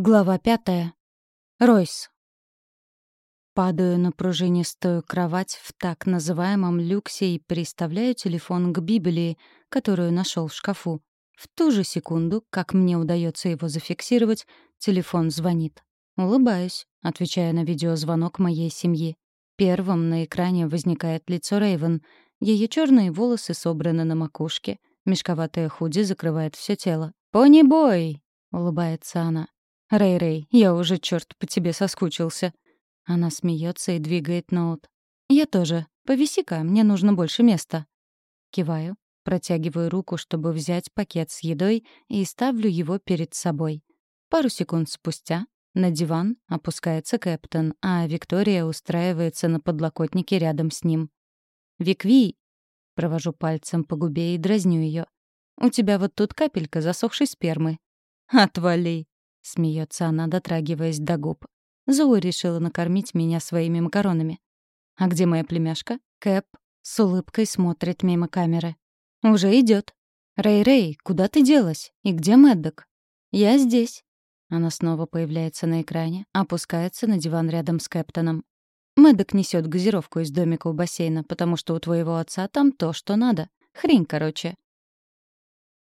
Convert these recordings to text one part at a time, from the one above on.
Глава пятая. Ройс. Падаю на пружинистую кровать в так называемом люксе и приставляю телефон к Библии, которую нашел в шкафу. В ту же секунду, как мне удается его зафиксировать, телефон звонит. Улыбаюсь, отвечая на видеозвонок моей семьи. Первым на экране возникает лицо Рейвен. Ее черные волосы собраны на макушке, мешковатое худи закрывает все тело. «Пони-бой!» — улыбается она. «Рэй-Рэй, я уже, черт, по тебе соскучился». Она смеется и двигает ноут. «Я тоже. Повиси-ка, мне нужно больше места». Киваю, протягиваю руку, чтобы взять пакет с едой, и ставлю его перед собой. Пару секунд спустя на диван опускается Кэптон, а Виктория устраивается на подлокотнике рядом с ним. «Викви!» — провожу пальцем по губе и дразню ее. «У тебя вот тут капелька засохшей спермы». «Отвали!» — смеется она, дотрагиваясь до губ. Зоу решила накормить меня своими макаронами. «А где моя племяшка?» Кэп с улыбкой смотрит мимо камеры. «Уже идет. Рэй-Рэй, куда ты делась? И где Мэддок?» «Я здесь». Она снова появляется на экране, опускается на диван рядом с Кэптоном. Мэддок несет газировку из домика у бассейна, потому что у твоего отца там то, что надо. Хрень, короче.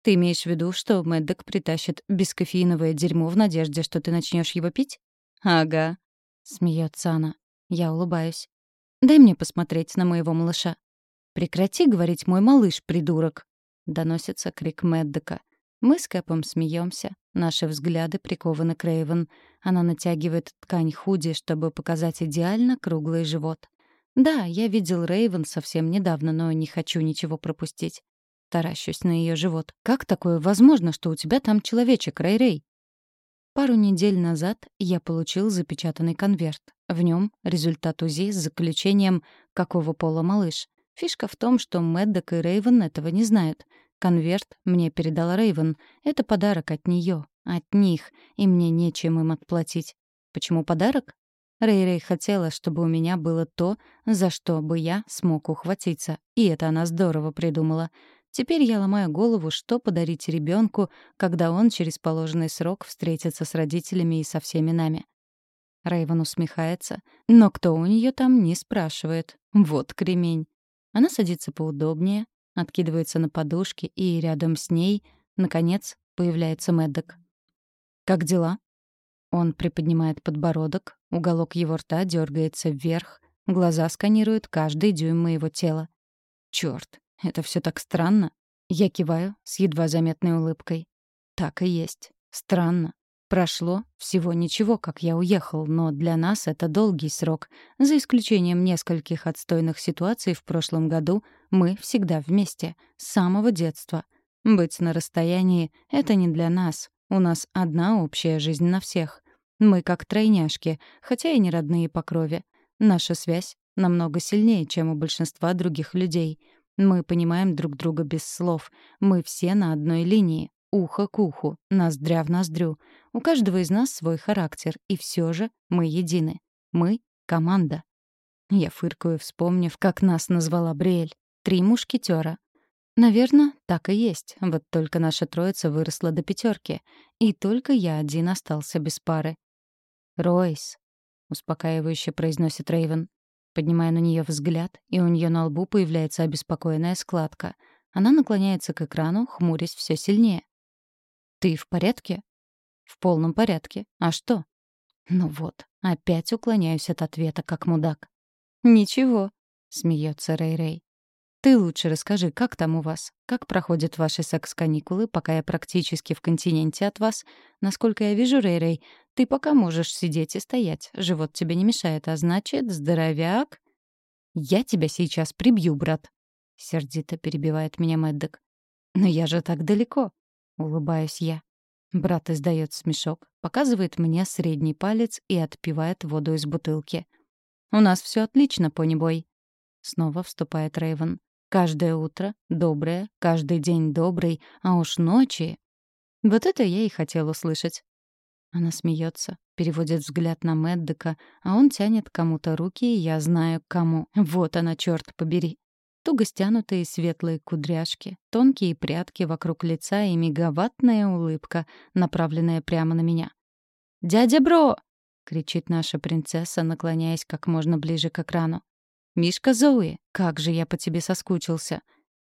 Ты имеешь в виду, что Мэддок притащит бескофеиновое дерьмо в надежде, что ты начнешь его пить? Ага. Смеется она. Я улыбаюсь. Дай мне посмотреть на моего малыша. Прекрати говорить «мой малыш, придурок!» Доносится крик Мэддока. Мы с Кэпом смеемся. Наши взгляды прикованы к Рейвен. Она натягивает ткань худи, чтобы показать идеально круглый живот. Да, я видел Рейвен совсем недавно, но не хочу ничего пропустить. Таращусь на ее живот. «Как такое возможно, что у тебя там человечек, Рэй-Рэй?» Пару недель назад я получил запечатанный конверт. В нем результат УЗИ с заключением «Какого пола малыш?». Фишка в том, что Мэддок и Рейвен этого не знают. Конверт мне передала Рейвен. Это подарок от нее, от них, и мне нечем им отплатить. Почему подарок? Рэй-Рэй хотела, чтобы у меня было то, за что бы я смог ухватиться. И это она здорово придумала. Теперь я ломаю голову, что подарить ребенку, когда он через положенный срок встретится с родителями и со всеми нами. Рейвен усмехается, но кто у нее там, не спрашивает. Вот кремень. Она садится поудобнее, откидывается на подушке, и рядом с ней, наконец, появляется Мэддок. «Как дела?» Он приподнимает подбородок, уголок его рта дергается вверх, глаза сканируют каждый дюйм моего тела. Черт, это все так странно. Я киваю с едва заметной улыбкой. Так и есть. Странно. Прошло всего ничего, как я уехал, но для нас это долгий срок. За исключением нескольких отстойных ситуаций в прошлом году мы всегда вместе, с самого детства. Быть на расстоянии — это не для нас. У нас одна общая жизнь на всех. Мы как тройняшки, хотя и не родные по крови. Наша связь намного сильнее, чем у большинства других людей — мы понимаем друг друга без слов. Мы все на одной линии. Ухо к уху, ноздря в ноздрю. У каждого из нас свой характер, и все же мы едины. Мы — команда. Я фыркаю, вспомнив, как нас назвала Бриэль. Три мушкетера. Наверное, так и есть. Вот только наша троица выросла до пятерки, и только я один остался без пары. «Ройс», — успокаивающе произносит Рейвен. Поднимаю на нее взгляд, и у нее на лбу появляется обеспокоенная складка. Она наклоняется к экрану, хмурясь все сильнее. «Ты в порядке?» «В полном порядке. А что?» «Ну вот, опять уклоняюсь от ответа, как мудак». «Ничего», — смеется Рэй-Рэй. «Ты лучше расскажи, как там у вас? Как проходят ваши секс-каникулы, пока я практически в континенте от вас? Насколько я вижу, Рэй-Рэй, ты пока можешь сидеть и стоять. Живот тебе не мешает, а значит, здоровяк...» «Я тебя сейчас прибью, брат», — сердито перебивает меня Мэддок. «Но я же так далеко», — улыбаюсь я. Брат издает смешок, показывает мне средний палец и отпивает воду из бутылки. «У нас все отлично, понебой». Снова вступает Рэйвен. Каждое утро доброе, каждый день добрый, а уж ночи... Вот это я и хотел услышать. Она смеется, переводит взгляд на Мэддека, а он тянет кому-то руки, и я знаю, кому. Вот она, черт побери. Туго стянутые светлые кудряшки, тонкие прядки вокруг лица и мегаваттная улыбка, направленная прямо на меня. «Дядя Бро!» — кричит наша принцесса, наклоняясь как можно ближе к экрану. «Мишка Зоуи, как же я по тебе соскучился!»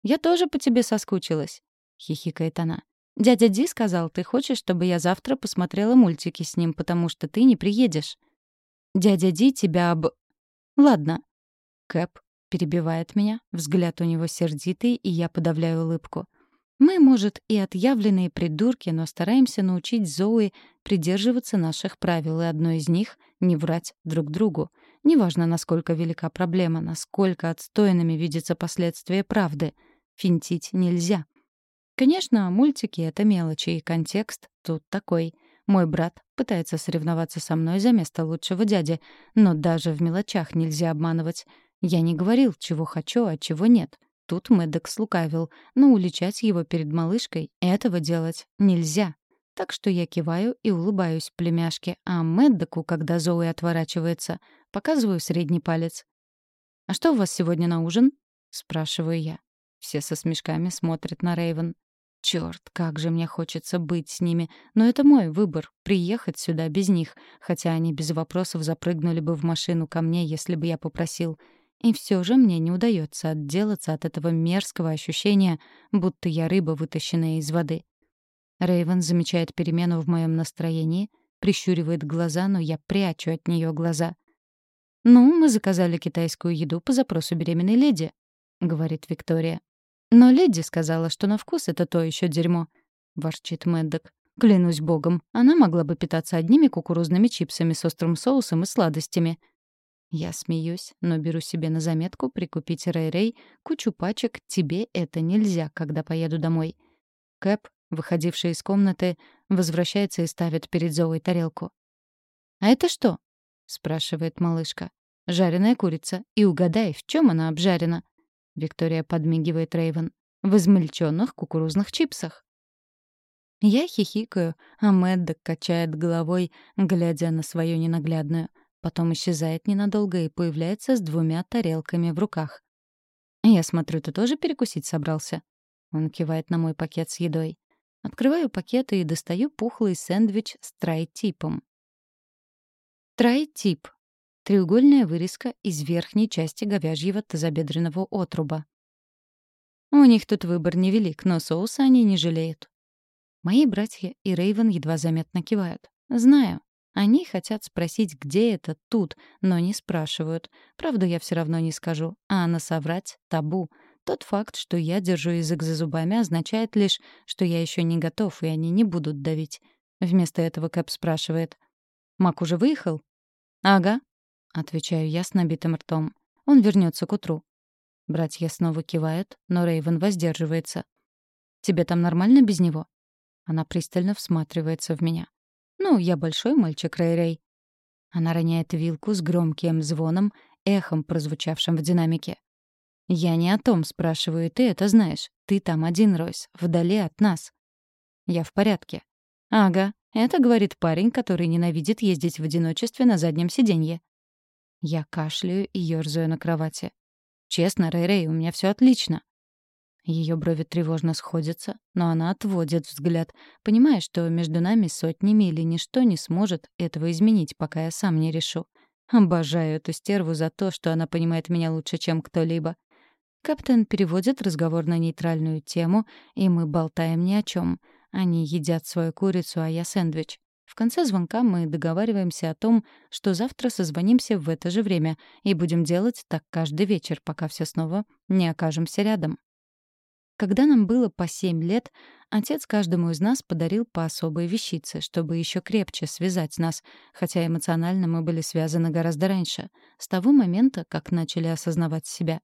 «Я тоже по тебе соскучилась», — хихикает она. «Дядя Ди сказал, ты хочешь, чтобы я завтра посмотрела мультики с ним, потому что ты не приедешь». «Дядя Ди тебя об...» «Ладно». Кэп перебивает меня, взгляд у него сердитый, и я подавляю улыбку. Мы, может, и отъявленные придурки, но стараемся научить Зои придерживаться наших правил, и одно из них — не врать друг другу. Неважно, насколько велика проблема, насколько отстойными видятся последствия правды. Финтить нельзя. Конечно, мультики — это мелочи, и контекст тут такой. Мой брат пытается соревноваться со мной за место лучшего дяди, но даже в мелочах нельзя обманывать. Я не говорил, чего хочу, а чего нет. Тут Мэддок слукавил, но уличать его перед малышкой этого делать нельзя. Так что я киваю и улыбаюсь племяшке, а Мэддоку, когда Зоуи отворачивается, показываю средний палец. «А что у вас сегодня на ужин?» — спрашиваю я. Все со смешками смотрят на Рейвен. Черт, как же мне хочется быть с ними. Но это мой выбор — приехать сюда без них, хотя они без вопросов запрыгнули бы в машину ко мне, если бы я попросил — и все же мне не удается отделаться от этого мерзкого ощущения, будто я рыба, вытащенная из воды. Рейвен замечает перемену в моем настроении, прищуривает глаза, но я прячу от нее глаза. «Ну, мы заказали китайскую еду по запросу беременной леди», — говорит Виктория. «Но леди сказала, что на вкус это то еще дерьмо», — ворчит Мэддок. «Клянусь богом, она могла бы питаться одними кукурузными чипсами с острым соусом и сладостями. Я смеюсь, но беру себе на заметку прикупить Рэй-Рэй кучу пачек «Тебе это нельзя», когда поеду домой. Кэп, выходивший из комнаты, возвращается и ставит перед Зоей тарелку. «А это что?» — спрашивает малышка. «Жареная курица. И угадай, в чем она обжарена?» Виктория подмигивает Рейвен. «В измельченных кукурузных чипсах». Я хихикаю, а Мэддок качает головой, глядя на свою ненаглядную — Потом исчезает ненадолго и появляется с двумя тарелками в руках. «Я смотрю, ты тоже перекусить собрался?» Он кивает на мой пакет с едой. Открываю пакет и достаю пухлый сэндвич с трай-типом. Трай-тип — треугольная вырезка из верхней части говяжьего тазобедренного отруба. У них тут выбор невелик, но соуса они не жалеют. Мои братья и Рейвен едва заметно кивают. Знаю, они хотят спросить, где это тут, но не спрашивают. Правду я все равно не скажу, а насоврать — табу. Тот факт, что я держу язык за зубами, означает лишь, что я еще не готов, и они не будут давить. Вместо этого Кэп спрашивает. «Мак уже выехал?» «Ага», — отвечаю я с набитым ртом. «Он вернется к утру». Братья снова кивают, но Рейвен воздерживается. «Тебе там нормально без него?» Она пристально всматривается в меня. «Ну, я большой мальчик, Рэй-Рэй». Она роняет вилку с громким звоном, эхом, прозвучавшим в динамике. «Я не о том спрашиваю, ты это знаешь. Ты там один, Ройс, вдали от нас». «Я в порядке». «Ага, это говорит парень, который ненавидит ездить в одиночестве на заднем сиденье». Я кашляю и ёрзаю на кровати. «Честно, Рэй-Рэй, у меня все отлично». Ее брови тревожно сходятся, но она отводит взгляд, понимая, что между нами сотни миль ничто не сможет этого изменить, пока я сам не решу. Обожаю эту стерву за то, что она понимает меня лучше, чем кто-либо. Капитан переводит разговор на нейтральную тему, и мы болтаем ни о чем. Они едят свою курицу, а я сэндвич. Конце звонка мы договариваемся о том, что завтра созвонимся в это же время и будем делать так каждый вечер, пока все снова не окажемся рядом. Когда нам было по семь лет, отец каждому из нас подарил по особой вещице, чтобы еще крепче связать нас, хотя эмоционально мы были связаны гораздо раньше, с того момента, как начали осознавать себя.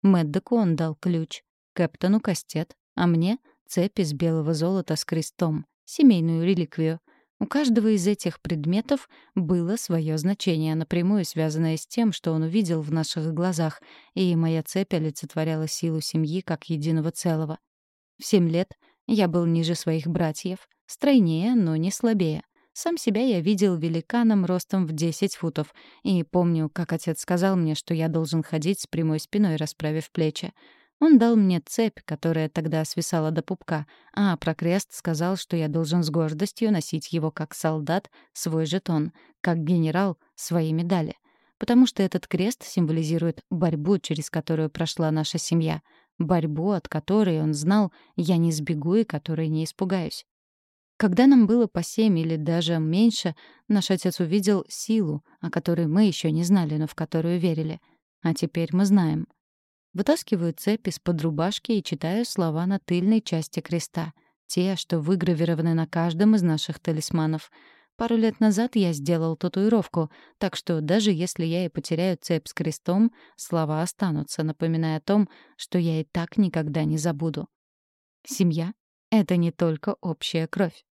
Мэддоку он дал ключ, Кэптону — кастет, а мне — цепь из белого золота с крестом, семейную реликвию — у каждого из этих предметов было свое значение, напрямую связанное с тем, что он увидел в наших глазах, и моя цепь олицетворяла силу семьи как единого целого. В семь лет я был ниже своих братьев, стройнее, но не слабее. Сам себя я видел великаном ростом в 10 футов, и помню, как отец сказал мне, что я должен ходить с прямой спиной, расправив плечи. Он дал мне цепь, которая тогда свисала до пупка, а про крест сказал, что я должен с гордостью носить его как солдат свой жетон, как генерал свои медали. Потому что этот крест символизирует борьбу, через которую прошла наша семья, борьбу, от которой он знал, я не сбегу и которой не испугаюсь. Когда нам было по семь или даже меньше, наш отец увидел силу, о которой мы еще не знали, но в которую верили. А теперь мы знаем. Вытаскиваю цепь из-под рубашки и читаю слова на тыльной части креста. Те, что выгравированы на каждом из наших талисманов. Пару лет назад я сделал татуировку, так что даже если я и потеряю цепь с крестом, слова останутся, напоминая о том, что я и так никогда не забуду. Семья это не только общая кровь.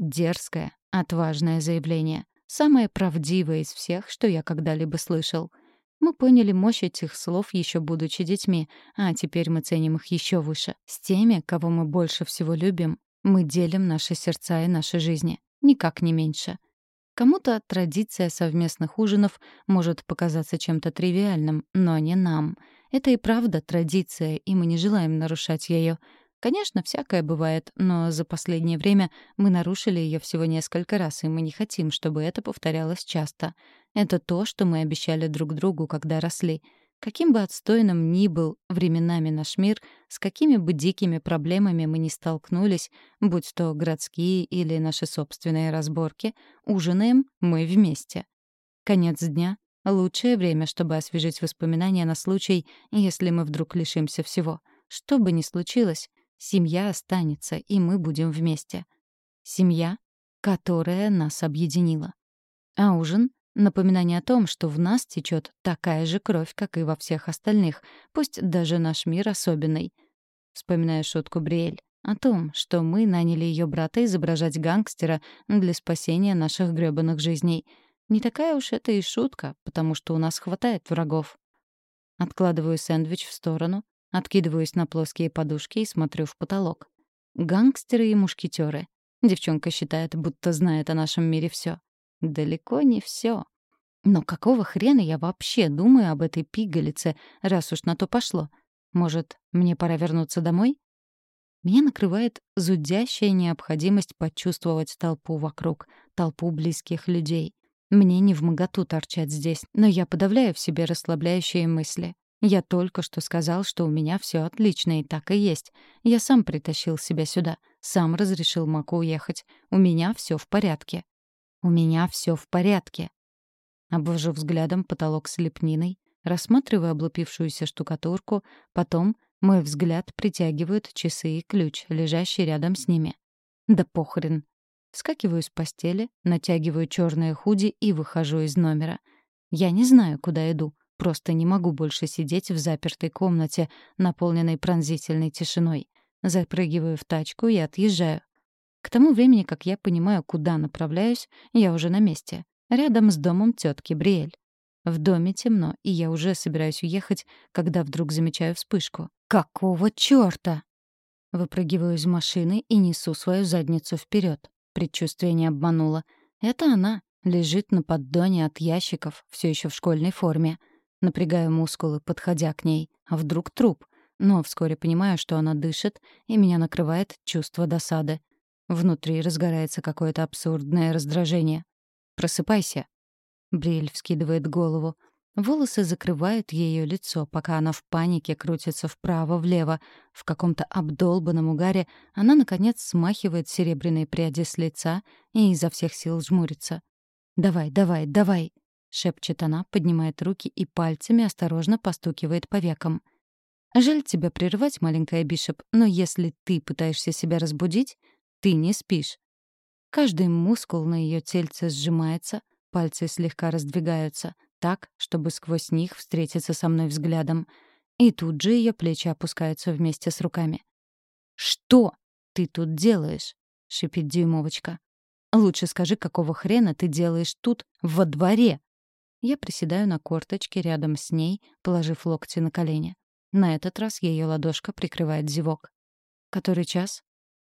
Дерзкое, отважное заявление. Самое правдивое из всех, что я когда-либо слышал. Мы поняли мощь этих слов еще будучи детьми, а теперь мы ценим их еще выше. С теми, кого мы больше всего любим, мы делим наши сердца и наши жизни. Никак не меньше. Кому-то традиция совместных ужинов может показаться чем-то тривиальным, но не нам. Это и правда традиция, и мы не желаем нарушать ее. Конечно, всякое бывает, но за последнее время мы нарушили ее всего несколько раз, и мы не хотим, чтобы это повторялось часто. Это то, что мы обещали друг другу, когда росли. Каким бы отстойным ни был временами наш мир, с какими бы дикими проблемами мы ни столкнулись, будь то городские или наши собственные разборки, ужинаем мы вместе. Конец дня — лучшее время, чтобы освежить воспоминания на случай, если мы вдруг лишимся всего. Что бы ни случилось, Семья останется, и мы будем вместе. Семья, которая нас объединила. А ужин — напоминание о том, что в нас течет такая же кровь, как и во всех остальных, пусть даже наш мир особенный. Вспоминая шутку Бриэль о том, что мы наняли ее брата изображать гангстера для спасения наших грёбаных жизней. Не такая уж это и шутка, потому что у нас хватает врагов. Откладываю сэндвич в сторону, Откидываюсь на плоские подушки и смотрю в потолок. Гангстеры и мушкетеры. Девчонка считает, будто знает о нашем мире все. Далеко не все. Но какого хрена я вообще думаю об этой пигалице, раз уж на то пошло? Может, мне пора вернуться домой? Меня накрывает зудящая необходимость почувствовать толпу вокруг, толпу близких людей. Мне не в моготу торчать здесь, но я подавляю в себе расслабляющие мысли. Я только что сказал, что у меня все отлично, и так и есть. Я сам притащил себя сюда, сам разрешил Маку уехать. У меня все в порядке. У меня все в порядке. Обвожу взглядом потолок с лепниной, рассматриваю облупившуюся штукатурку, потом мой взгляд притягивают часы и ключ, лежащий рядом с ними. Да похрен. Вскакиваю с постели, натягиваю черное худи и выхожу из номера. Я не знаю, куда иду. Просто не могу больше сидеть в запертой комнате, наполненной пронзительной тишиной. Запрыгиваю в тачку и отъезжаю. К тому времени, как я понимаю, куда направляюсь, я уже на месте. Рядом с домом тетки Бриэль. В доме темно, и я уже собираюсь уехать, когда вдруг замечаю вспышку. «Какого чёрта?» Выпрыгиваю из машины и несу свою задницу вперед. Предчувствие не обмануло. Это она. Лежит на поддоне от ящиков, все еще в школьной форме. Напрягаю мускулы, подходя к ней. А вдруг труп? Но вскоре понимаю, что она дышит, и меня накрывает чувство досады. Внутри разгорается какое-то абсурдное раздражение. «Просыпайся». Бриль вскидывает голову. Волосы закрывают ее лицо, пока она в панике крутится вправо-влево. В каком-то обдолбанном угаре она, наконец, смахивает серебряные пряди с лица и изо всех сил жмурится. «Давай, давай, давай!» — шепчет она, поднимает руки и пальцами осторожно постукивает по векам. «Жаль тебя прерывать, маленькая Бишоп, но если ты пытаешься себя разбудить, ты не спишь». Каждый мускул на ее тельце сжимается, пальцы слегка раздвигаются, так, чтобы сквозь них встретиться со мной взглядом. И тут же ее плечи опускаются вместе с руками. «Что ты тут делаешь?» — шипит дюймовочка. «Лучше скажи, какого хрена ты делаешь тут, во дворе?» Я приседаю на корточке рядом с ней, положив локти на колени. На этот раз ее ладошка прикрывает зевок. «Который час?»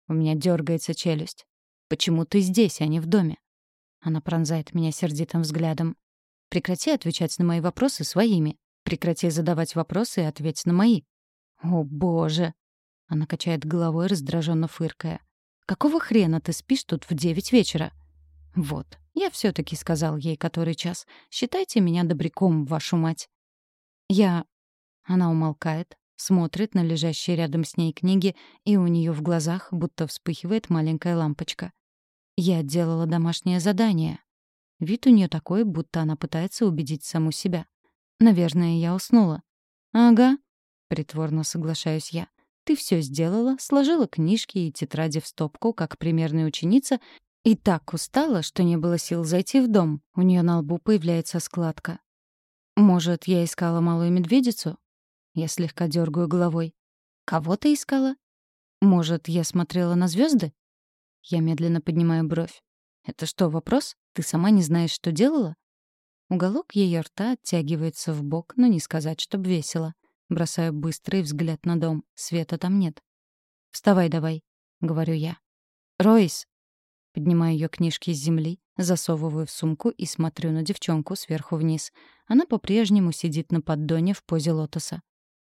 У меня дергается челюсть. «Почему ты здесь, а не в доме?» Она пронзает меня сердитым взглядом. «Прекрати отвечать на мои вопросы своими. Прекрати задавать вопросы и ответь на мои». «О, боже!» Она качает головой, раздраженно фыркая. «Какого хрена ты спишь тут в девять вечера?» «Вот, я все таки сказал ей который час. Считайте меня добряком, вашу мать». «Я...» Она умолкает, смотрит на лежащие рядом с ней книги, и у нее в глазах будто вспыхивает маленькая лампочка. «Я делала домашнее задание». Вид у нее такой, будто она пытается убедить саму себя. Наверное, я уснула. «Ага», — притворно соглашаюсь я. «Ты все сделала, сложила книжки и тетради в стопку, как примерная ученица, и так устала, что не было сил зайти в дом. У нее на лбу появляется складка. Может, я искала малую медведицу? Я слегка дергаю головой. Кого ты искала? Может, я смотрела на звезды? Я медленно поднимаю бровь. Это что, вопрос? Ты сама не знаешь, что делала? Уголок ее рта оттягивается в бок, но не сказать, чтоб весело. Бросаю быстрый взгляд на дом. Света там нет. «Вставай давай», — говорю я. «Ройс!» Поднимаю ее книжки с земли, засовываю в сумку и смотрю на девчонку сверху вниз. Она по-прежнему сидит на поддоне в позе лотоса.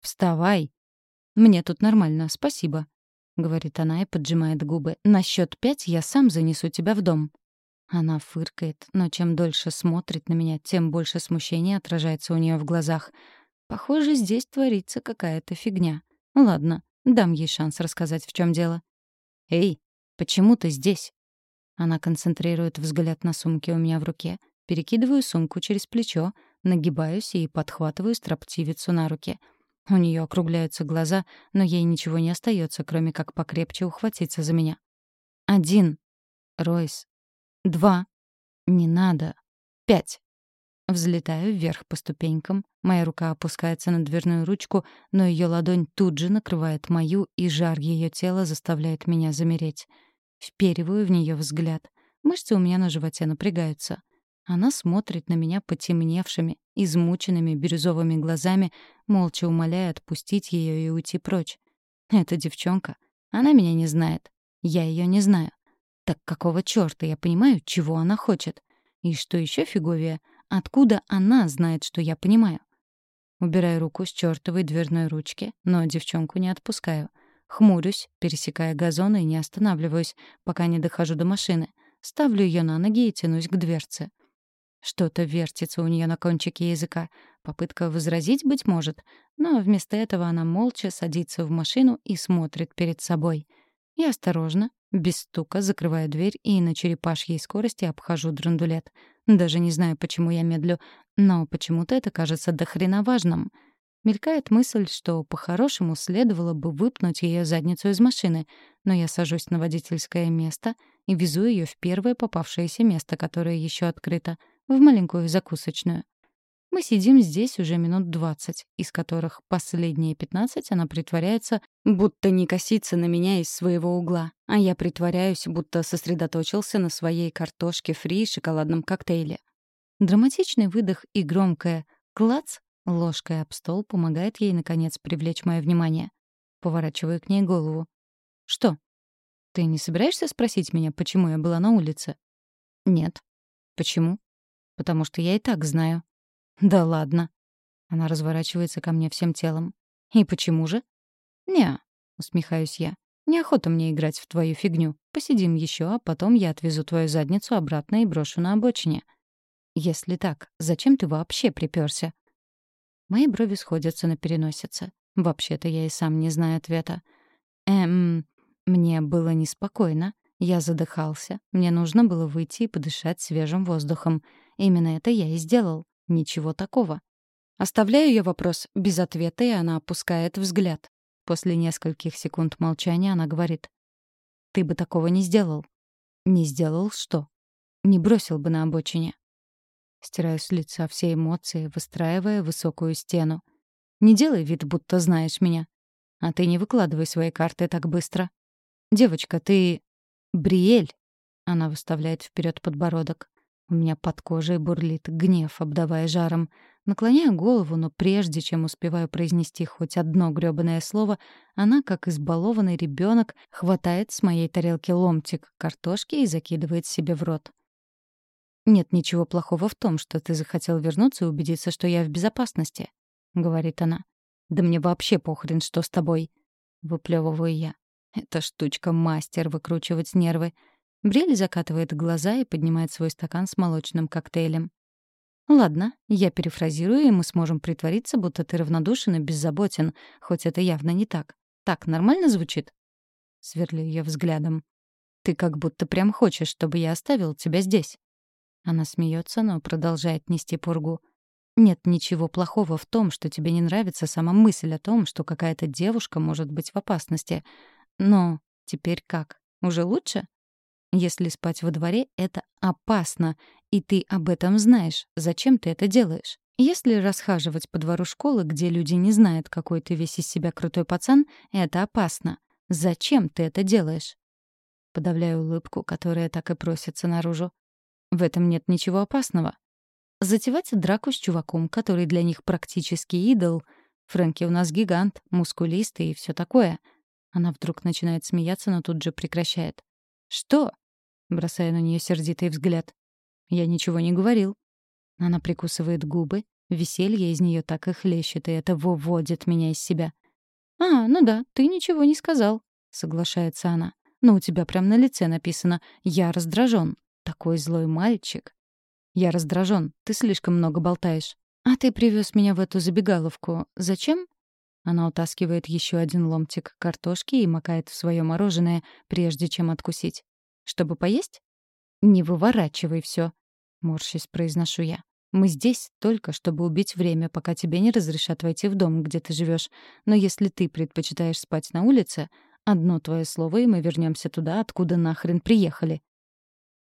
«Вставай!» «Мне тут нормально, спасибо», — говорит она и поджимает губы. «На счет пять я сам занесу тебя в дом». Она фыркает, но чем дольше смотрит на меня, тем больше смущения отражается у нее в глазах. Похоже, здесь творится какая-то фигня. Ладно, дам ей шанс рассказать, в чем дело. «Эй, почему ты здесь?» Она концентрирует взгляд на сумке у меня в руке. Перекидываю сумку через плечо, нагибаюсь и подхватываю строптивицу на руки. У нее округляются глаза, но ей ничего не остается, кроме как покрепче ухватиться за меня. Один. Ройс. Два. Не надо. Пять. Взлетаю вверх по ступенькам. Моя рука опускается на дверную ручку, но ее ладонь тут же накрывает мою, и жар ее тела заставляет меня замереть. Впериваю в нее взгляд. Мышцы у меня на животе напрягаются. Она смотрит на меня потемневшими, измученными бирюзовыми глазами, молча умоляя отпустить ее и уйти прочь. Эта девчонка, она меня не знает. Я ее не знаю. Так какого чёрта я понимаю, чего она хочет? И что еще фиговее, откуда она знает, что я понимаю? Убираю руку с чёртовой дверной ручки, но девчонку не отпускаю — Хмурюсь, пересекая газон и не останавливаюсь, пока не дохожу до машины. Ставлю ее на ноги и тянусь к дверце. Что-то вертится у нее на кончике языка. Попытка возразить, быть может. Но вместо этого она молча садится в машину и смотрит перед собой. Я осторожно, без стука, закрываю дверь и на черепашьей скорости обхожу драндулет. Даже не знаю, почему я медлю, но почему-то это кажется дохрена важным — Мелькает мысль, что по-хорошему следовало бы выпнуть ее задницу из машины, но я сажусь на водительское место и везу ее в первое попавшееся место, которое еще открыто, в маленькую закусочную. Мы сидим здесь уже минут двадцать, из которых последние пятнадцать она притворяется, будто не косится на меня из своего угла, а я притворяюсь, будто сосредоточился на своей картошке фри и шоколадном коктейле. Драматичный выдох и громкое «клац» Ложкой об стол помогает ей, наконец, привлечь мое внимание. Поворачиваю к ней голову. «Что? Ты не собираешься спросить меня, почему я была на улице?» «Нет». «Почему?» «Потому что я и так знаю». «Да ладно». Она разворачивается ко мне всем телом. «И почему же?» «Не», — усмехаюсь я. «Неохота мне играть в твою фигню. Посидим еще, а потом я отвезу твою задницу обратно и брошу на обочине». «Если так, зачем ты вообще припёрся?» Мои брови сходятся на переносице. Вообще-то я и сам не знаю ответа. Эм, мне было неспокойно. Я задыхался. Мне нужно было выйти и подышать свежим воздухом. Именно это я и сделал. Ничего такого. Оставляю я вопрос без ответа, и она опускает взгляд. После нескольких секунд молчания она говорит. «Ты бы такого не сделал». «Не сделал что?» «Не бросил бы на обочине». Стираю с лица все эмоции, выстраивая высокую стену. Не делай вид, будто знаешь меня. А ты не выкладывай свои карты так быстро. Девочка, ты... Бриэль. Она выставляет вперед подбородок. У меня под кожей бурлит гнев, обдавая жаром. Наклоняю голову, но прежде чем успеваю произнести хоть одно грёбаное слово, она, как избалованный ребенок, хватает с моей тарелки ломтик картошки и закидывает себе в рот. «Нет ничего плохого в том, что ты захотел вернуться и убедиться, что я в безопасности», — говорит она. «Да мне вообще похрен, что с тобой!» — выплёвываю я. Эта штучка мастер выкручивать нервы. Брель закатывает глаза и поднимает свой стакан с молочным коктейлем. «Ладно, я перефразирую, и мы сможем притвориться, будто ты равнодушен и беззаботен, хоть это явно не так. Так нормально звучит?» Сверлю ее взглядом. «Ты как будто прям хочешь, чтобы я оставил тебя здесь». Она смеется, но продолжает нести пургу. «Нет ничего плохого в том, что тебе не нравится сама мысль о том, что какая-то девушка может быть в опасности. Но теперь как? Уже лучше?» Если спать во дворе — это опасно, и ты об этом знаешь. Зачем ты это делаешь? Если расхаживать по двору школы, где люди не знают, какой ты весь из себя крутой пацан, это опасно. Зачем ты это делаешь? Подавляю улыбку, которая так и просится наружу. В этом нет ничего опасного. Затевать драку с чуваком, который для них практически идол. Фрэнки у нас гигант, мускулистый и все такое. Она вдруг начинает смеяться, но тут же прекращает. «Что?» бросая на нее сердитый взгляд. «Я ничего не говорил». Она прикусывает губы, веселье из нее так и хлещет, и это выводит меня из себя. «А, ну да, ты ничего не сказал», — соглашается она. «Но у тебя прям на лице написано «Я раздражен». Такой злой мальчик». «Я раздражен. Ты слишком много болтаешь». «А ты привез меня в эту забегаловку. Зачем?» Она утаскивает еще один ломтик картошки и макает в свое мороженое, прежде чем откусить. Чтобы поесть? Не выворачивай все, морщись произношу я. Мы здесь только, чтобы убить время, пока тебе не разрешат войти в дом, где ты живешь. Но если ты предпочитаешь спать на улице, одно твое слово, и мы вернемся туда, откуда нахрен приехали.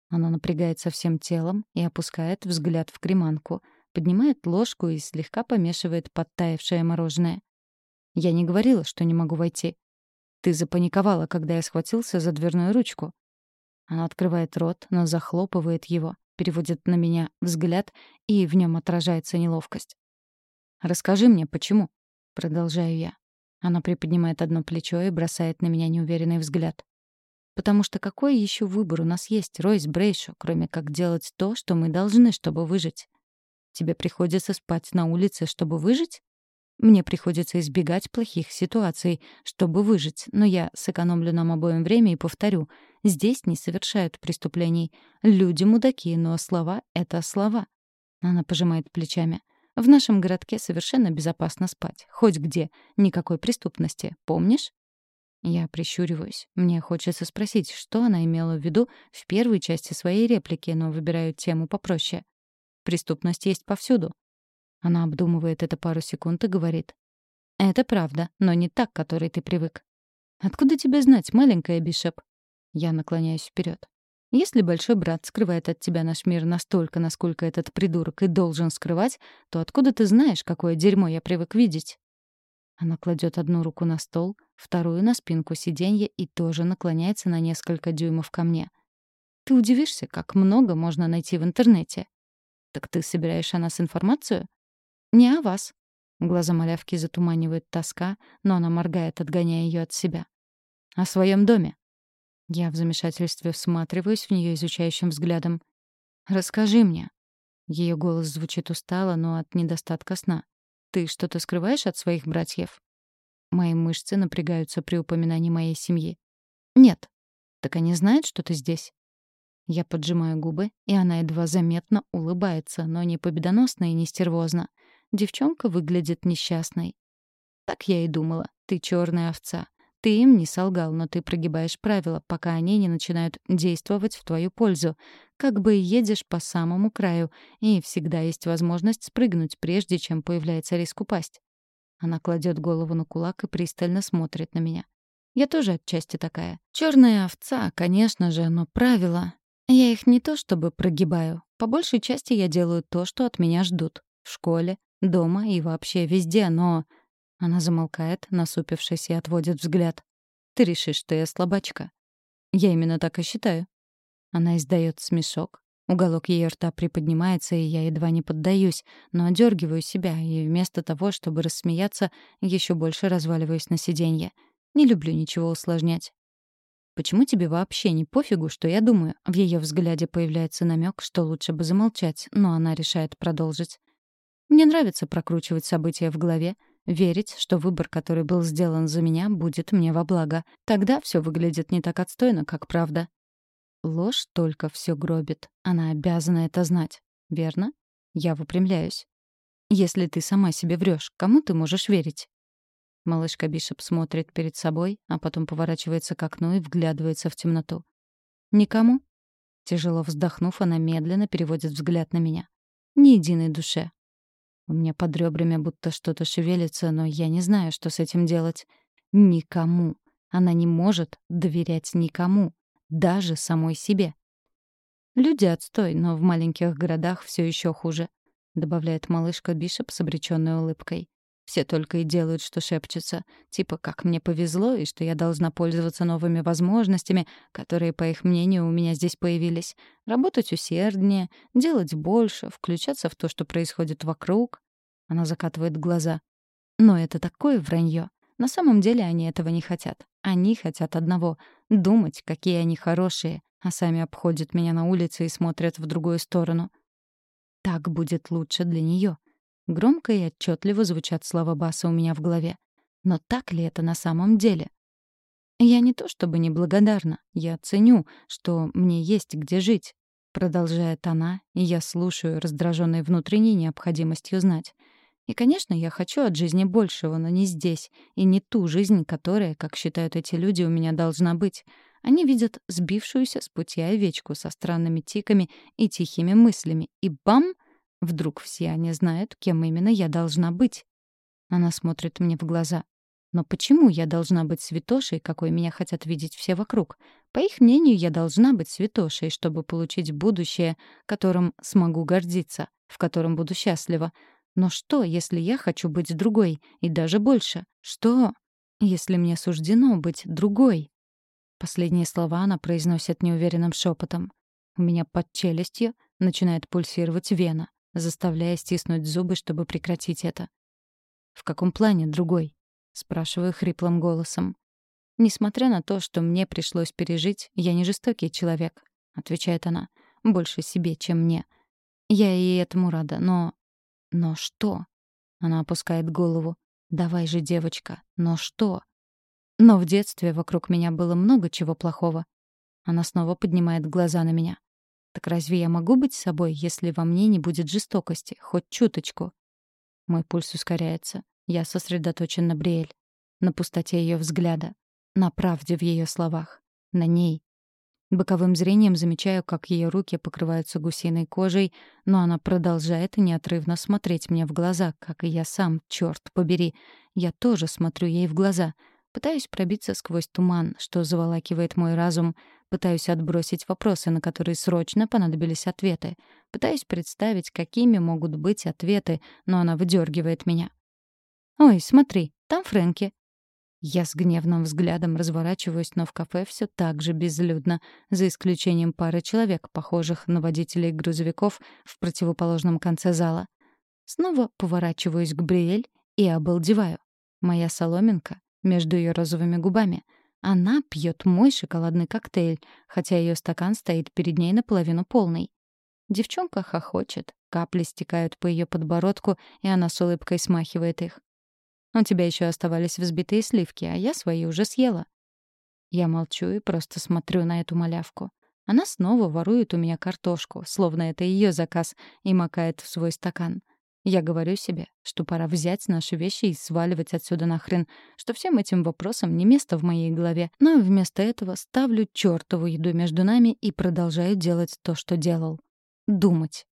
Она напрягается всем телом и опускает взгляд в креманку, поднимает ложку и слегка помешивает подтаявшее мороженое. Я не говорила, что не могу войти. Ты запаниковала, когда я схватился за дверную ручку. Она открывает рот, но захлопывает его, переводит на меня взгляд, и в нем отражается неловкость. «Расскажи мне, почему?» — продолжаю я. Она приподнимает одно плечо и бросает на меня неуверенный взгляд. «Потому что какой еще выбор у нас есть, Ройс Брейшо, кроме как делать то, что мы должны, чтобы выжить? Тебе приходится спать на улице, чтобы выжить? Мне приходится избегать плохих ситуаций, чтобы выжить, но я сэкономлю нам обоим время и повторю. Здесь не совершают преступлений. Люди мудаки, но слова — это слова. Она пожимает плечами. В нашем городке совершенно безопасно спать. Хоть где. Никакой преступности. Помнишь? Я прищуриваюсь. Мне хочется спросить, что она имела в виду в первой части своей реплики, но выбираю тему попроще. Преступность есть повсюду. Она обдумывает это пару секунд и говорит. «Это правда, но не так, к которой ты привык». «Откуда тебе знать, маленькая Бишоп?» Я наклоняюсь вперед. «Если большой брат скрывает от тебя наш мир настолько, насколько этот придурок и должен скрывать, то откуда ты знаешь, какое дерьмо я привык видеть?» Она кладет одну руку на стол, вторую — на спинку сиденья и тоже наклоняется на несколько дюймов ко мне. «Ты удивишься, как много можно найти в интернете». «Так ты собираешь о нас информацию?» «Не о вас». Глаза малявки затуманивает тоска, но она моргает, отгоняя ее от себя. «О своем доме». Я в замешательстве всматриваюсь в нее изучающим взглядом. «Расскажи мне». Ее голос звучит устало, но от недостатка сна. «Ты что-то скрываешь от своих братьев?» Мои мышцы напрягаются при упоминании моей семьи. «Нет». «Так они знают, что ты здесь?» Я поджимаю губы, и она едва заметно улыбается, но не победоносно и не стервозно. Девчонка выглядит несчастной. Так я и думала. Ты черная овца. Ты им не солгал, но ты прогибаешь правила, пока они не начинают действовать в твою пользу. Как бы едешь по самому краю, и всегда есть возможность спрыгнуть, прежде чем появляется риск упасть. Она кладет голову на кулак и пристально смотрит на меня. Я тоже отчасти такая. Черная овца, конечно же, но правила. Я их не то чтобы прогибаю. По большей части я делаю то, что от меня ждут. В школе, Дома и вообще везде, но... Она замолкает, насупившись, и отводит взгляд. «Ты решишь, что я слабачка?» «Я именно так и считаю». Она издает смешок. Уголок ее рта приподнимается, и я едва не поддаюсь, но одергиваю себя, и вместо того, чтобы рассмеяться, еще больше разваливаюсь на сиденье. Не люблю ничего усложнять. «Почему тебе вообще не пофигу, что я думаю?» В ее взгляде появляется намек, что лучше бы замолчать, но она решает продолжить. Мне нравится прокручивать события в голове, Верить, что выбор, который был сделан за меня, будет мне во благо. Тогда все выглядит не так отстойно, как правда. Ложь только все гробит. Она обязана это знать. Верно? Я выпрямляюсь. Если ты сама себе врешь, кому ты можешь верить? Малышка Бишоп смотрит перед собой, а потом поворачивается к окну и вглядывается в темноту. «Никому?» Тяжело вздохнув, она медленно переводит взгляд на меня. «Ни единой душе». У меня под ребрами будто что-то шевелится, но я не знаю, что с этим делать. Никому. Она не может доверять никому, даже самой себе. Люди отстой, но в маленьких городах все еще хуже, добавляет малышка Бишоп с обреченной улыбкой. Все только и делают, что шепчутся. Типа, как мне повезло, и что я должна пользоваться новыми возможностями, которые, по их мнению, у меня здесь появились. Работать усерднее, делать больше, включаться в то, что происходит вокруг. Она закатывает глаза. Но это такое вранье. На самом деле они этого не хотят. Они хотят одного — думать, какие они хорошие, а сами обходят меня на улице и смотрят в другую сторону. Так будет лучше для нее. Громко и отчетливо звучат слова Баса у меня в голове. Но так ли это на самом деле? Я не то чтобы не благодарна, я ценю, что мне есть где жить. Продолжает она, и я слушаю, раздраженной внутренней необходимостью знать. И, конечно, я хочу от жизни большего, но не здесь, и не ту жизнь, которая, как считают эти люди, у меня должна быть. Они видят сбившуюся с пути овечку со странными тиками и тихими мыслями, и бам! Вдруг все они знают, кем именно я должна быть. Она смотрит мне в глаза. Но почему я должна быть святошей, какой меня хотят видеть все вокруг? По их мнению, я должна быть святошей, чтобы получить будущее, которым смогу гордиться, в котором буду счастлива. Но что, если я хочу быть другой, и даже больше? Что, если мне суждено быть другой? Последние слова она произносит неуверенным шепотом. У меня под челюстью начинает пульсировать вена заставляя стиснуть зубы, чтобы прекратить это. «В каком плане другой?» — спрашиваю хриплым голосом. «Несмотря на то, что мне пришлось пережить, я не жестокий человек», — отвечает она. «Больше себе, чем мне. Я и этому рада, но...» «Но что?» Она опускает голову. «Давай же, девочка, но что?» «Но в детстве вокруг меня было много чего плохого». Она снова поднимает глаза на меня. Так разве я могу быть собой, если во мне не будет жестокости, хоть чуточку? Мой пульс ускоряется. Я сосредоточен на Бриэль, на пустоте ее взгляда, на правде в ее словах, на ней. Боковым зрением замечаю, как ее руки покрываются гусиной кожей, но она продолжает неотрывно смотреть мне в глаза, как и я сам, черт побери. Я тоже смотрю ей в глаза — Пытаюсь пробиться сквозь туман, что заволакивает мой разум. Пытаюсь отбросить вопросы, на которые срочно понадобились ответы. Пытаюсь представить, какими могут быть ответы, но она выдергивает меня. «Ой, смотри, там Фрэнки». Я с гневным взглядом разворачиваюсь, но в кафе все так же безлюдно, за исключением пары человек, похожих на водителей грузовиков в противоположном конце зала. Снова поворачиваюсь к Бриэль и обалдеваю. Моя соломинка между ее розовыми губами. Она пьет мой шоколадный коктейль, хотя ее стакан стоит перед ней наполовину полный. Девчонка хохочет, капли стекают по ее подбородку, и она с улыбкой смахивает их. «У тебя еще оставались взбитые сливки, а я свои уже съела». Я молчу и просто смотрю на эту малявку. Она снова ворует у меня картошку, словно это ее заказ, и макает в свой стакан. Я говорю себе, что пора взять наши вещи и сваливать отсюда нахрен, что всем этим вопросам не место в моей голове, но вместо этого ставлю чертову еду между нами и продолжаю делать то, что делал. Думать.